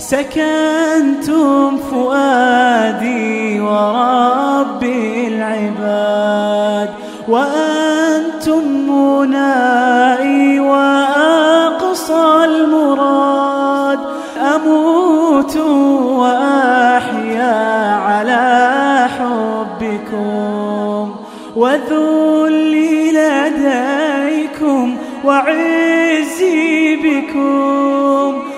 سكنتم فؤادي ورب العباد وأنتم منائي وأقصى المراد. أموت وأحيا على حبكم وذلي لديكم وعزي بكم.